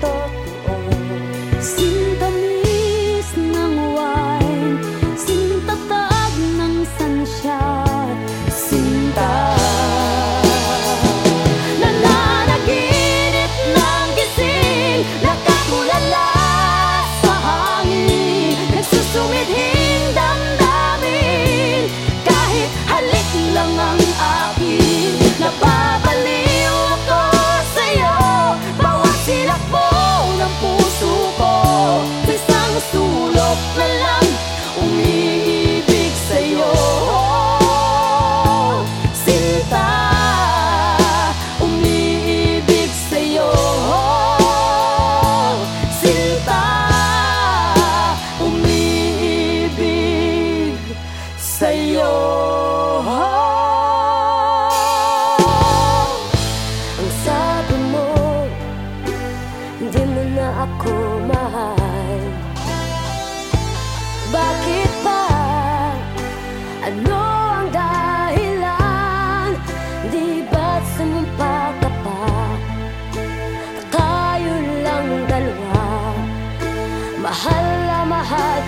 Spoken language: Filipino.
todo. sa'yo Ang sabi mo Hindi mo na ako mahal Bakit ba? Ano ang dahilan? Di ba't sumumpa ka pa? Tayo lang dalawa Mahal na mahal